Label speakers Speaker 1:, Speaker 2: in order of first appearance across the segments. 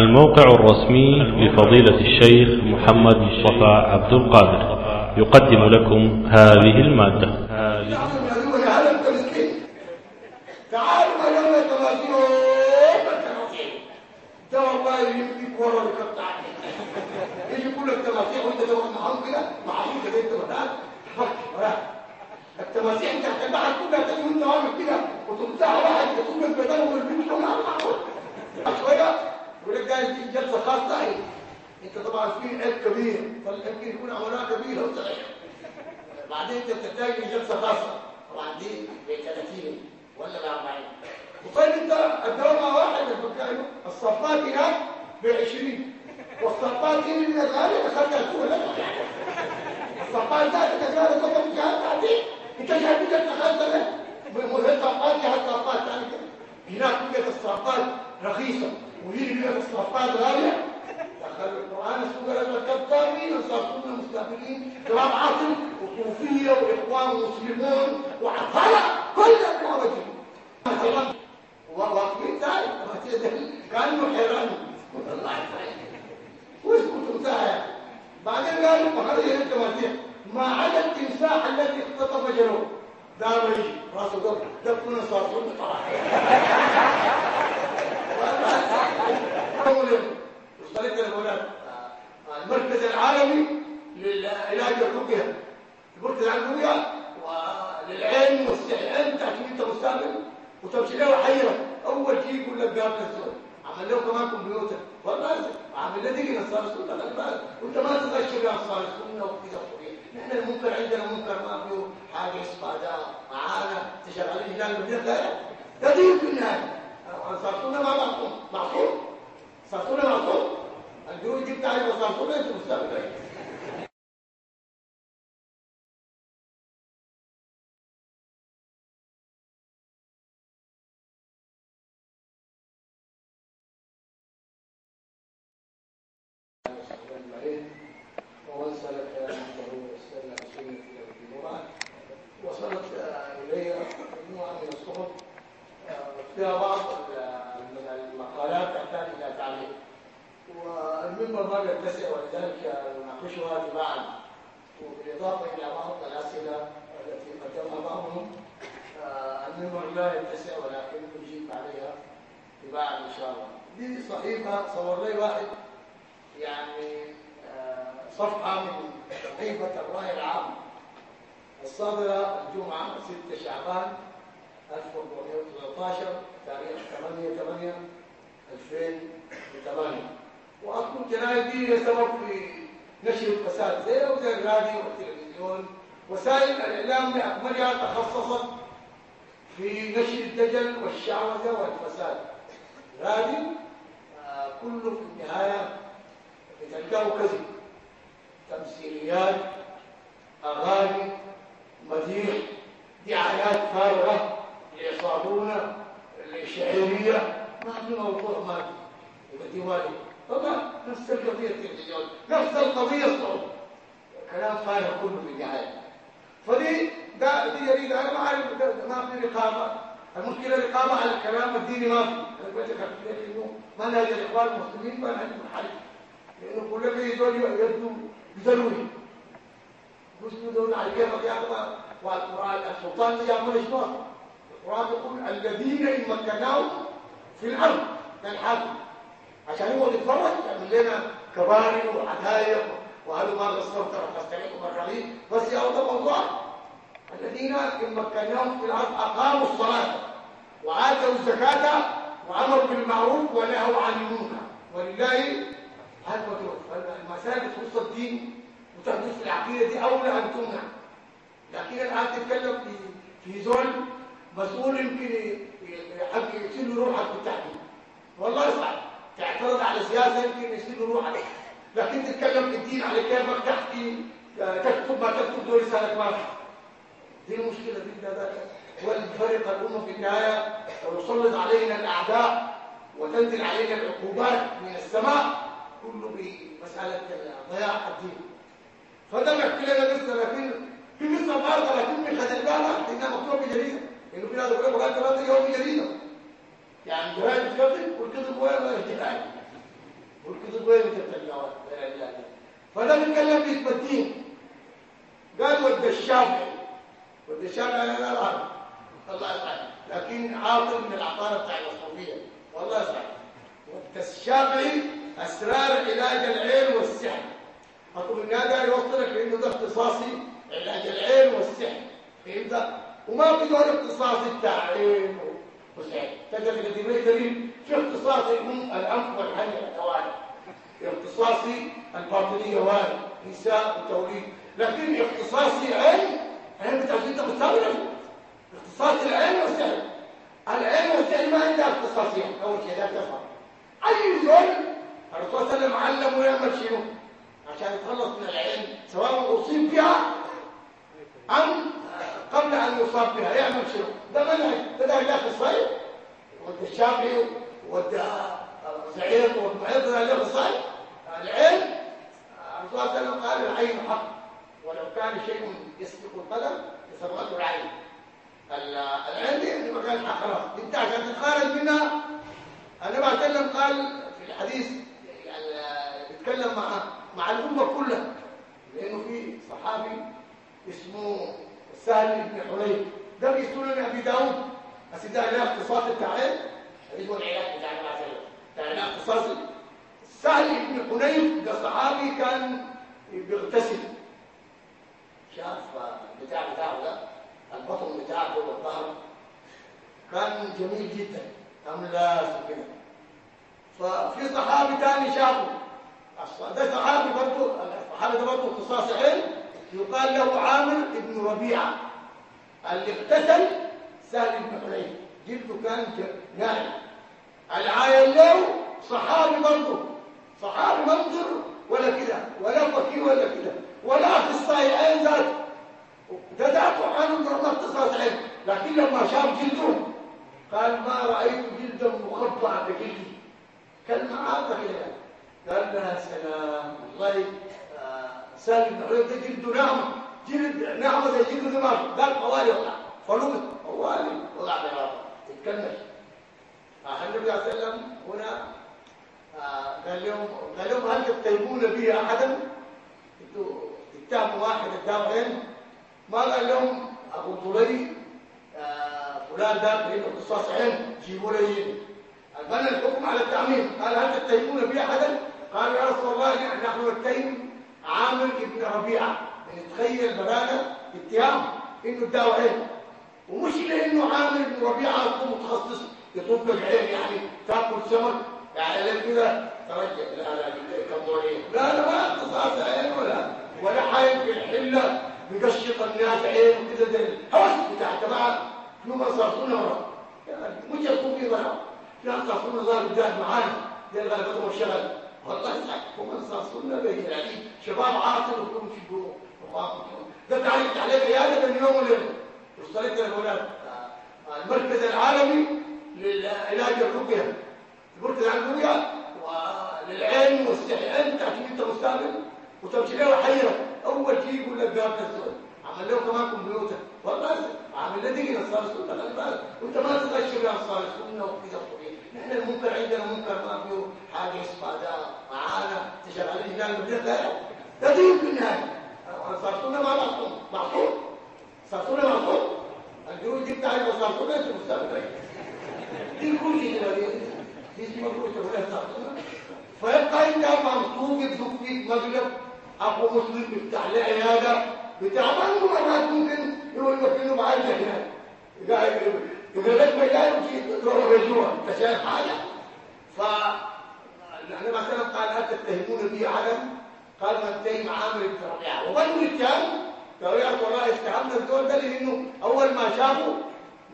Speaker 1: الموقع الرسمي لفضيلة الشيخ محمد مصطفى عبد القادر. يقدم لكم هذه المادة.
Speaker 2: هذا انت انت انت هتبعها تاني وانت واقف كده وتمسحها واحد لك بدل والبنت كلها معاهم شوية يقول لك ده دي جلسة خاصة اهي أنت طبعا في عيب كبير فيمكن يكون عملها كبيرة وصحيح. بعدين أنت بتحتاج لجلسه خاصة. طبعا دي ب 30 ولا ب 40 وطيب أنت الدولة واحد الفكايه الصفات هناك ب 20 والصفات هنا من الغالي اخذتها سهله الصفات ذات الغالي تقوم بجهاز بعدين أنت شايف كده تخلت مهم صفات جهاز صفات ثاني كده هناك بقت الصفات رخيصة. وهنا بقت الصفات غالية. دخل القرآن سورة الكتابين وصارتون المستقبلين كلام عاصم وصوفية وإخوان مسلمون وعطلة كل الدعوة واقفين تعالى كانوا حيران الله يفرح واسكتوا ساعة بعدين قالوا فخرج التماسيح ما عدا التمساح الذي اختطف جنوب. دار راسه قبل دفن صارتون المركز العالمي للعلاج الرقية. المركز العالمي وللعين والسحر. تحكي أنت مستقبل وتمشي له حيرة. أول شيء يقول لك قابل الزول عمل له كمان كمبيوتر. والله عمل له دقيقة نصار بالك. وأنت ما تغشي بأنصار السنة وكذا نحن المنكر عندنا منكر ما فيه حاجة اسمها معانا. تشغلين هلال المدينة. ده دين في النهاية. أنصار السنة ما معصوم معصوم صرتونا معصوم الجروج دي بتاعي وصرتونا أنتوا مستقبل ومن سلك نحوه واستنى بسنة إلى الجمعة وصلت إلي مجموعة من الصحف فيها بعض من المقالات والمنبر ما يتسع ولذلك نناقشها تباعا وبالإضافة إلى بعض الأسئلة التي قدمها بعضهم المنبر لا يتسع ولكن نجيب عليها تباعا إن شاء الله. دي صحيفة صور لي واحد يعني صفحة من صحيفة الرأي العام. الصادرة الجمعة 6 شعبان 1413 تاريخ 8 8 2008 واصل الجنايه دي سبب في نشر الفساد. زي وزي الراديو والتلفزيون وسائل الإعلام باكملها تخصصت في نشر الدجل والشعوذة والفساد. راديو آه كله في النهاية بتلقاه كذب. تمثيليات أغاني مديح دعايات فارغة ليصابون الشعريه ما في موضوع ما يبقى ديواني طبعا نفس القضية التلفزيون نفس القضية الصوت كلام فارغ كله في النهايه فدي ده دي جريده أنا ما اعرف ما في رقابه المشكلة الرقابه على الكلام الديني ما في أنا قلت لك انه منهج الاخوان المسلمين منهج منحرف لأنه كل ما يدول يبدو ضروري مش يدور على كيفك يا اخوان والقران السلطان يعمل اشباط القرآن. يقول الذين إن مكناهم في الأرض كالحاكم عشان هو يتفرج يعمل لنا كباري وعدايا وهذا ما غصبت رخصت عليكم الرغيف بس يا هذا موضوع الذين إن مكناهم في الأرض أقاموا الصلاة وآتوا الزكاة وأمروا بالمعروف ونهوا عن المنكر. ولله هذا المسائل تخص الدين وتحدث في العقيدة دي أولى أن تمنع؟ لكن الآن تتكلم في في زول مسؤول يمكن يشيل روحك بالتحديد. والله صعب تعترض على سياسه يمكن يشيل روحك. لكن تتكلم في الدين على كيفك تحكي تكتب ما تكتب دول لسانك ما دي المشكلة دي ده والفرق الامه في النهاية. ويسلط علينا الأعداء وتنزل علينا العقوبات من السماء كله بمساله ضياع الدين. فده بيحكي لنا لسه لكن في لسه برضه لكن من خد بالك انها مكتوبة في جريده إنه في ناس بيقولوا بقى ثلاثة يوم جريده يعني جرائد الكذب والكذب هو الاجتماعي وين تتجاوز فده بيتكلم الدين قال الشافعي ود الشافعي أنا لا أعرف. الله يسعدك لكن عاطل من العطارة بتاع الصوفيه والله يسعدك ود الشافعي أسرار علاج العين والسحر. أقول الناس قال يوصلك لأنه ده اختصاصي. علاج العين والسحر. فهمت؟ وما اختصاصي عين وسحر تقدر تقدم لي دليل في اختصاصي الانف والحنجره توالي اختصاصي الباطنية وارد نساء وتوليد. لكن اختصاصي عين عين بتاع أنت بتساوي اختصاص العين والسحر العين والسحر ما عندها اختصاصيه أول شيء لا تفهم اي زول الرسول صلى الله عليه وسلم علمه يعمل شنو عشان يتخلص من العين سواء اصيب بها ام يصاب بها يعمل شنو؟ ده منهج ده ده علاج الصيف ودى الشافعي ودى سعيد ومعيط ده علاج العين الرسول صلى الله عليه وسلم قال العين حق ولو كان شيء يسبق القدر لسبقته العين العين دي مكان خلاص. انت عشان تتخارج منها النبي عليه قال في الحديث بيتكلم مع مع الأمة كلها. لأنه في صحابي اسمه سهل بن حنيف ده بيسولون أبي داود. بس ده له اختصاص التعليم اسمه العلاج بتاع وسلم ده له اختصاص سهل بن حنيف ده صحابي كان بيغتسل. شاف البتاع بتاعه ده؟ البطن بتاعه والظهر كان جميل جدا. املاس وكده. ففي صحابي ثاني شافه. ده صحابي برضه الصحابي ده برضه اختصاص علم. يقال له عامر بن ربيعة اللي اغتسل سهل بن حنيف جلده كان ناعم العاين له صحابي برضه صحابي منظر ولا كده ولا فقيه ولا كده ولا أخصائي عين ذاته ده ذاته عنه ضرب اختصاص علم لكن لما شاف جلده قال ما رأيت جلدا مخبع بجلدي. كلمة عاطفه كده قال لها سلام والله ده جلده ناعمه جلد ناعمه زي جلد دماغ قال طوالي وقع فلقط طوالي وقع بالراحه تتكلمش النبي صلى الله عليه وسلم هنا قال لهم قال لهم هل تتهمون به أحدا؟ أنتوا اتهموا واحد علم ما قال لهم أبو طلي فلان ده بين اختصاص علم جيبوا لي. بنى الحكم على التعميم قال هل تتهمون به أحدا؟ قال يا رسول الله نحن نتهم عامر ابن ربيعة. نتخيل بنانا اتهام. إنه اداه علم ومش لأنه عامر بن ربيعة يكون متخصص يطب العين يعني تاكل سمك. يعني كده؟ ترجع. لا لا كموريه لا لا ما اختصاص عين ولا. ولا حايم في الحلة بيقشط الناس عين وكده ده الهوس بتاع جماعة. في مصاصون ورا؟ يعني مش يكون في ضرب في مصاصون الله قدام معانا. زي الغلبة والشغل والله هم مصاصون بيت العليم شباب عاطل وكلهم شبوه ده تعريف عليه قيادة من يوم وليلة وصلت للأولاد المركز العالمي للعلاج الرقية. المركز الرقية وللعلم والسحر. انت عشان أنت مستقبل وتمشي له حيرة. أول شيء يقول لك باب الزول عمل له كمان كمبيوتر. والله عامل له دقيقة انصار السنة خلي بالك. وأنت ما تغشر يا انصار السنة وكذا نحن المنكر عندنا منكر ما فيه حاجة اسمها من ده ده دين في النهاية. ما معصوم معصوم السنة معصوم الجنود دي بتاعي انصار السنة انت مستقبل دي كل دي اسمها كروت ولا انصار السنة فيبقى انت منصوب فيك مغلب اخو مسلم بيفتح لي عيادة بتاع ما مرات ممكن يقول لك إنه معايا هنا. يقول لك جاي تروح بالجوع أنت شايف حاجة؟ ف النبي مثلا قال هل تتهمون بي عدم؟ قال من اتهم عامر ربيعه وبنو الاتهام يا والله اتهمنا الدول ده لأنه أول ما شافوا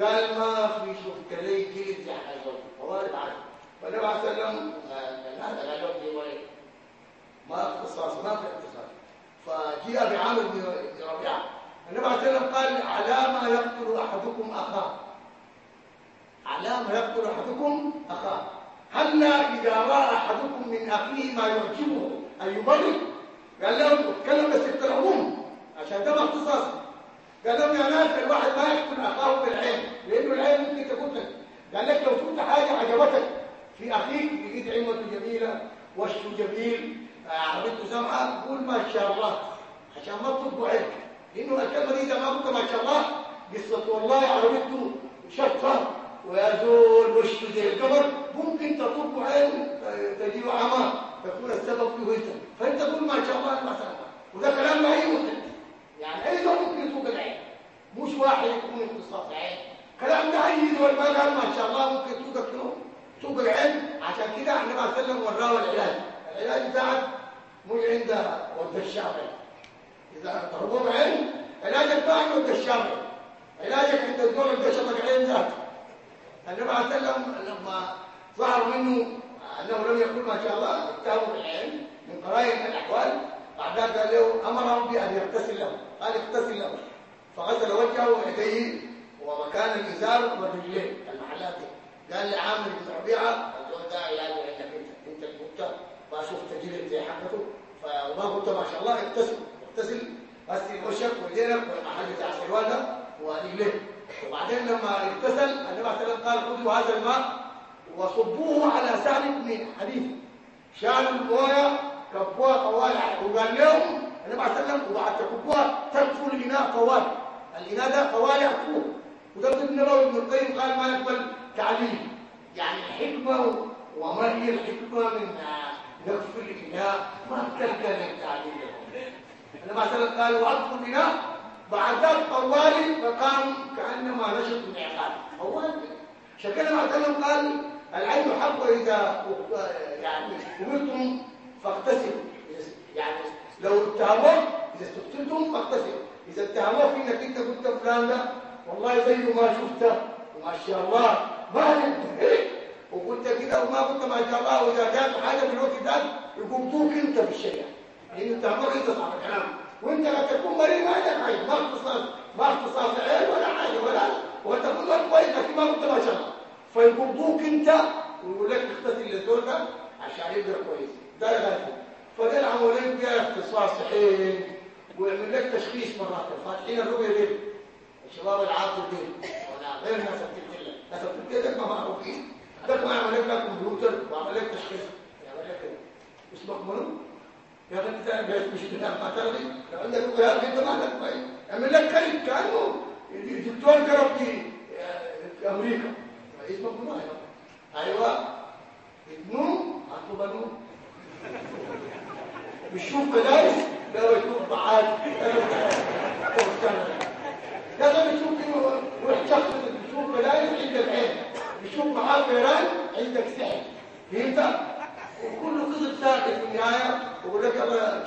Speaker 2: قال ما في شفت لي جلد يا حزون فوارد عنه فالنبي عليه الصلاه والسلام هذا قال لهم دي ولي ما اختصاص ما في اختصاص. فجيء بعامر بن ربيعة. النبي عليه الصلاه قال على ما يقتل أحدكم أخاه. على ما يقتل أحدكم أخاه. هلا إذا رأى أحدكم من أخيه ما يعجبه أن يبرد قال لهم اتكلم بس العموم. عشان ده اختصاص. قال لهم يا ناس الواحد ما يقتل أخاه بالعين؟ لأنه العين ممكن تقتل قال لك لو شفت حاجة عجبتك في أخيك لقيت عمته جميلة وشه جميل عربيته سمعة قول ما شاء الله. عشان ما تطبوا عليك لأنه الكلمة دي ما قلت ما شاء الله قصة والله عربيته شطة. ويا زول وشه زي القمر ممكن تطب عين تجيب عمى تكون السبب فيه إنت. فإنت تقول ما شاء الله ما الله. وده كلام لا يوجد يعني أي زول ممكن يسوق العين. مش واحد يكون اختصاص عين. كلام ده اي زول ما قال ما شاء الله ممكن تسوق شنو؟ سوق العين. عشان كده إحنا ما سلم وراه العلاج. العلاج بتاعك مش عند ورد الشافعي إذا ضربوه بعين علاجك بتاعك ورد الشافعي علاجك عند الدور اللي شطك عين ذاته. النبي عليه وسلم لما ظهر منه أنه لم يقل ما شاء الله اتهموا بالعلم من قرائن الأحوال. بعد ذلك قال له أمرهم بأن يغتسل له قال اغتسل له فغسل وجهه ويديه ومكان الإزار والرجلين المحلات. قال لعامر بن ربيعة الزول ده علاجه عندك انت انت اللي قلت ما شفت تجربه زي حقته؟ فما قلت ما شاء الله اغتسل. اغتسل غسل وشك ويدينك والمحل بتاع السروال ورجليه وبعدين لما اغتسل النبي عليه والسلام قال خذوا هذا الماء وصبوه على سعد بن حديث شالوا المويه كبوها طوال وقال لهم النبي عليه والسلام وبعد تكبوها تكفوا الإناء طوال. الإناء ده طوال يكفوه. وده ابن النبوي ابن القيم قال ما يقبل تعليل يعني الحكمه وما هي الحكمة من نكف الإناء؟ ما تلقى للتعليل النبي عليه والسلام قال واكفوا الإناء بعد ذلك طوالي فقام كأنما نشط من عقاب. طوالي شكل ما اتكلم قال العين حق إذا يعني قبلتم فاغتسلوا. يعني لو اتهموك إذا استقتلتم فاغتسلوا. إذا اتهموك انك انت قلت فلان ده والله زي ما شفته وما شاء الله. ما ننتهي وقلت كده وما قلت ما شاء الله. وإذا جات حاجة في الوقت ده يقبضوك أنت بالشريعه لأن اتهموك انت صاحب الكلام. وانت لا تكون مريض ما عندك عين ما اختصاص ما اختصاص عين ولا حاجة ولا وتكون لك كويس لكن ما شاء الله فيقبضوك انت ويقول لك اغتسل للدور ده عشان يقدر كويس. ده غالب فده العملية فيها اختصاص حين ويعمل لك تشخيص مرات. فاتحين الرؤيه دي الشباب العاطل دي ولا غير ناس التلتله ناس التلتله ما معروفين. ده ما يعمل لك كمبيوتر ويعمل لك تشخيص. يعمل لك منو؟ يا أخي انت مش لو عندك وجهات انت ما لك كويس اعمل لك كلب كانه دكتور في أمريكا. اسمه منو أيوه. ابنه عنده بنون بيشوف مدارس لا يشوف بعاد. لازم يشوف واحد شخص بيشوف مدارس عندك عين. بيشوف معاه فيران عندك سحر. فهمت؟ وكل قصة ساكت في النهاية ويقول لك يلا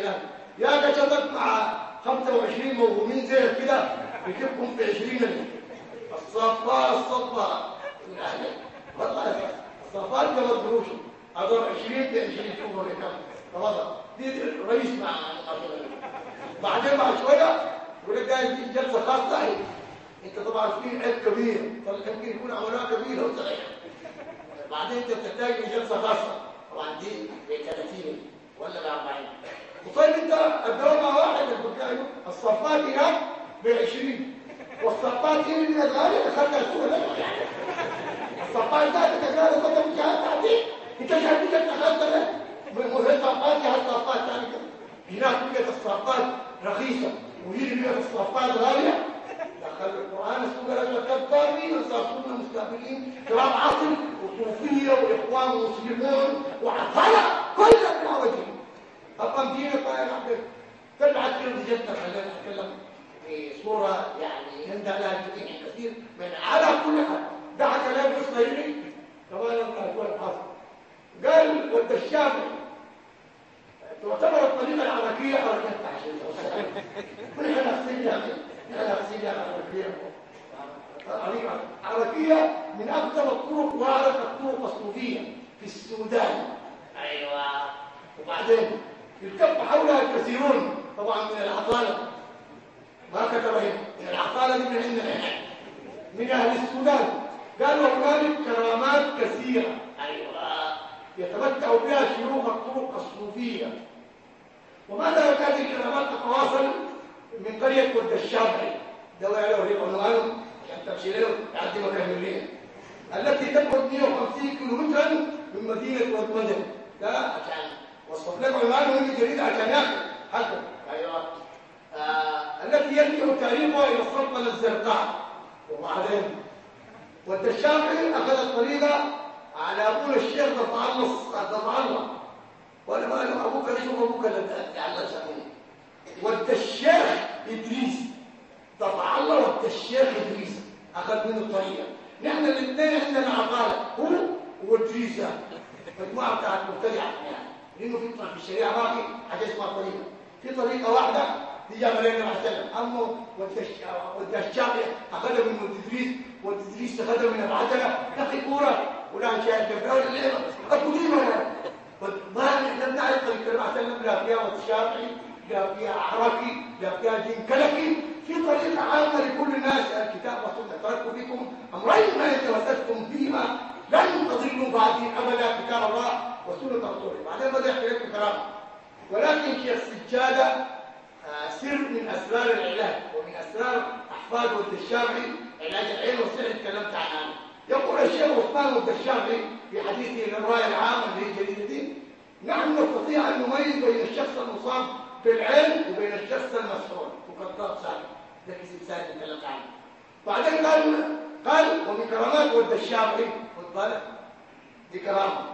Speaker 2: هنا يا كشفت مع 25 موهومين زي كده بيجيبكم في 20 اللي. الصفاء الصفاء والله الصفاء كما دروشه هذول 20 ب 20 شوفوا كم؟ تفضل دي رئيس مع بعدين بعد شوية يقول لك جاي جلسة خاصة. انت طبعا في عيب كبير. يمكن يكون عملها كبيره وصغيره بعدين انت بتحتاج لجلسه خاصه طبعا دي ب 30 ولا ب 40 وطيب انت الدواء مع واحد الصفات هناك ب 20 والصفات هنا من الغالي دخلنا السوق الصفات ده تكرار كنت مش هتعدي انت مش هتيجي دخلت ده. من الصفات يا الصفات ثاني هناك بقت الصفات رخيصة. وهنا بقت الصفات غالية. دخل القرآن السورة رجل كذابين وصارتون مستقبلين. كلام عصر وصوفية وإخوان ومسلمون وعطلة كل وجهه أقام دينك يا رب تبعت كلمة جدة خلينا نتكلم في صورة يعني يندى لها جميع كثير من على كل حال دعا كلام الصهيري كمان الأخوة الحاصل قال ود الشافعي تعتبر الطريقة العربية حركة تحشيش ونحن عربية من أقدم الطرق وأعرف الطرق الصوفية في السودان. أيوة. وبعدين يلتف حولها الكثيرون طبعا من العطالة ما كتب هنا. من العطالة من عندنا من أهل السودان. قالوا هنالك كرامات كثيرة. أيوة. يتمتع بها شيوخ الطرق الصوفية. وماذا كانت الكرامات تتواصل من قرية ود الشافعي وعلى وريق عنوانه له يعدي مكان الليل التي تبعد 150 كيلو مترا من مدينة ودمدن ده عشان وصف لك عنوانه من جريده عشان حقه أيوه. آه. التي يرجع تاريخها إلى السلطنه الزرقاء وبعدين؟ والدشافعي اخذ الطريقة على أبونا الشيخ دفع الله دفع الله. وأنا ما له أبوك شوف أبوك اللي تعلم سامي والدشاخ إدريس. دفع الله إدريس. اخذ منه الطريقة نحن الاثنين عندنا عقاله هو وادريس مجموعة بتاعت مبتدعة يعني. لأنه في في الشريعة ما في حاجة اسمها طريقة. في طريقة واحدة هي علينا مع السلام أما والدشاخ اخذها من إدريس وادريس اخذها من العجله أخي كورة. ولا شاهد الدولة اللعبه قديمه ما لم نعرف طريقه الرسول صلى الله عليه وسلم لا فيها والشافعي لا فيها عرفي لا فيها دين كلكي. في طريقه عامه لكل الناس؟ الكتاب والسنة تركوا فيكم أمرين ما يتمسكتم فيما لن تضلوا بعدي أبدا. كتاب الله وسنه رسوله بعدين بدأ يحكي لكم كلام. ولكن شيخ سجادة سر من أسرار العلاج ومن أسرار أحفاد ولد الشافعي علاج العين والسحر تكلمت عنها يقول الشيخ عثمان الدشافعي في حديثه للراي العام اللي هي جريدتي نحن نستطيع أن نميز بين الشخص المصاب بالعين وبين الشخص المسحور وقد سالم ده كسب تكلمت عنه. بعدين قال قال ومن كرامات ولد الشافعي خد بالك؟ دي كرامة.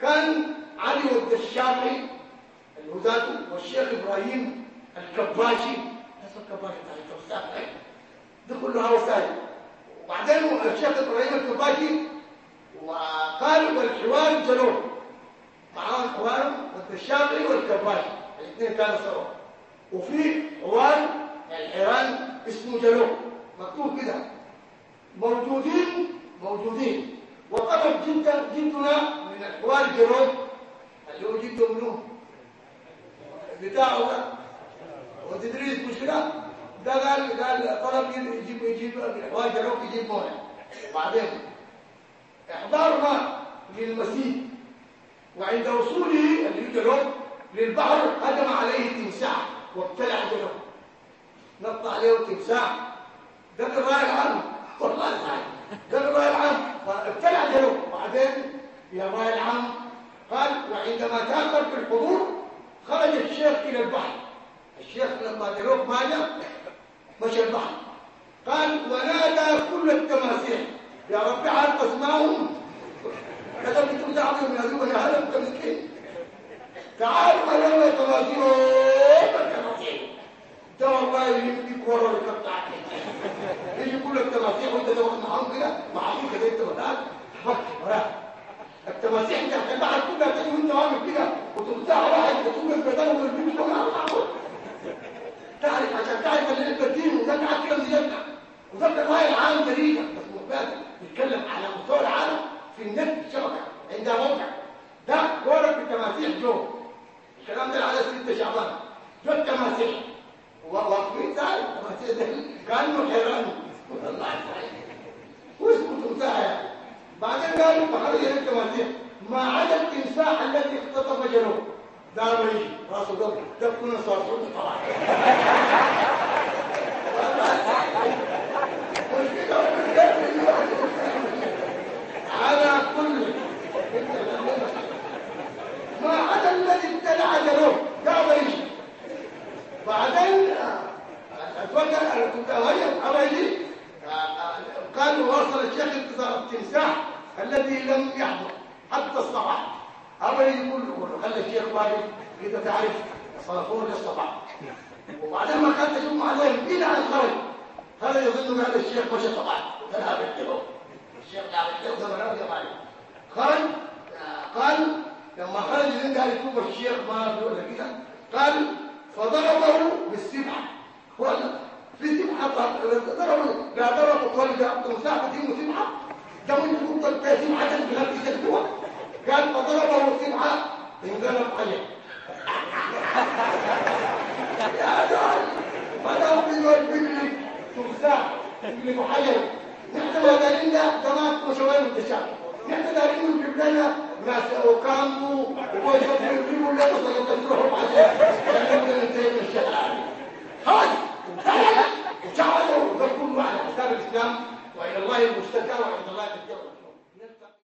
Speaker 2: كان علي ولد الشافعي الهداتو والشيخ إبراهيم الكباشي. نفس الكباشي بتاع التوسع ده كله وسائل وبعدين الشيخ إبراهيم الكباشي وقال والحوار جلوه معاهم حوار والشافعي والكباشي. الاثنين كانوا سوا. وفي حوار الحيران اسمه جلوه مكتوب كده موجودين موجودين. وقرب جدا جدنا من الحوار جلوه اللي هو جده منه بتاعه ده. وتدريس مش كده ده قال قال طلب يجيب يجيب الحوار جلوه يجيب مويه وبعدين احضارنا للمسيح. وعند وصوله اللي جلوب للبحر هجم عليه تمساح. وابتلع جلوب نط عليه تمساح. ده الراي العام. والله تعالى ده الراي العام فابتلع جلوب وبعدين يا راي العام قال وعندما تاخر في الحضور خرج الشيخ إلى البحر. الشيخ لما جلوب ما جاء مشى البحر. قال ونادى كل التماسيح يا رب عارف اسمائهم كتبت أنتم تعبوا من هذول يا هلا انت مسكين تعالوا يا تماثيل ده والله يمديك ورا الكبت يجي كل التماسيح وانت تقعد معاهم كده معاهم كده انت بدات وراه التماسيح دي هتبعت كلها تاني وانت عامل كده وتمسح واحد تقوم البدن والبنت ولا تعرف عشان تعرف اللي انت الدين وده قاعد كده مزيادنا وده الراي العام جريده بس مقبل بيتكلم على مستوى العالم في النت الشبكه عندها موقع. ده دورك بالتماسيح جو الكلام ده على 6 شعبان. جو التماسيح. ده كانه حيران. والله تمساح يعني بعدين قالوا فخرج التماسيح ما عدا التمساح الذي اختطف جنوب. ما يجي راسه ده ده كنا صاروا طبعا على كل ما عدا الذي ابتلع جلوه ده يجي بعدين اتفكر أنا كنت اغير ابيجي قال وصل الشيخ انتصار التمساح الذي لم يحضر حتى الصباح ابي يقول له خلي الشيخ باقي اذا تعرف صلفور للصباح وبعدين ما عليهم إلى أن خرج هذا يظن هذا الشيخ مشى صباح وذهب الجبل الشيخ قال الجو زمن رضي الله خرج قال لما خرج من قال يشوف الشيخ ما في ولا كده. قال فضربه بالسبحه ولا في سبحه ضربه. لا ضربه قال ده تمساح دي سبحه ده من يقول ده سبحه بغير تجدوها قال فضربه سبحه انقلب عليه. يا ولو بالوجه منك تمساح تملك حجر نحن دارين ده جماعة مشاوير الشعب نحن دارين من جبلنا ناس وكانوا وجهة الدين ولا تصدق تروحوا معايا من زي الشعب خلاص تعالوا وشعبوا وكلكم معنا كتاب الإسلام وإلى الله المشتكى وعند الله تتجاوز